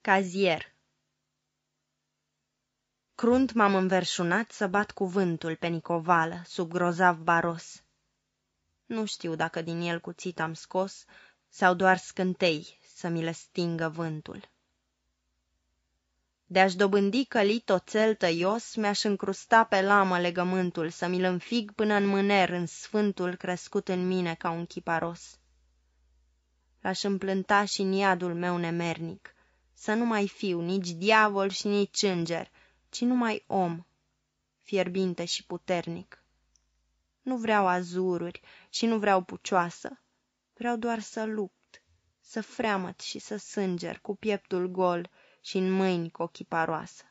Cazier Crunt m-am înverșunat să bat cuvântul pe Nicovală, sub grozav baros. Nu știu dacă din el cuțit am scos sau doar scântei să mi le stingă vântul. De-aș dobândi călit oțel tăios, mi-aș încrusta pe lamă legământul, să mi-l înfig până în mâner în sfântul crescut în mine ca un chiparos. L-aș împlânta și în iadul meu nemernic, să nu mai fiu nici diavol și nici înger, ci numai om, fierbinte și puternic. Nu vreau azururi și nu vreau pucioasă, vreau doar să lupt, să freamăt și să sânger cu pieptul gol și în mâini cu ochii paroasă.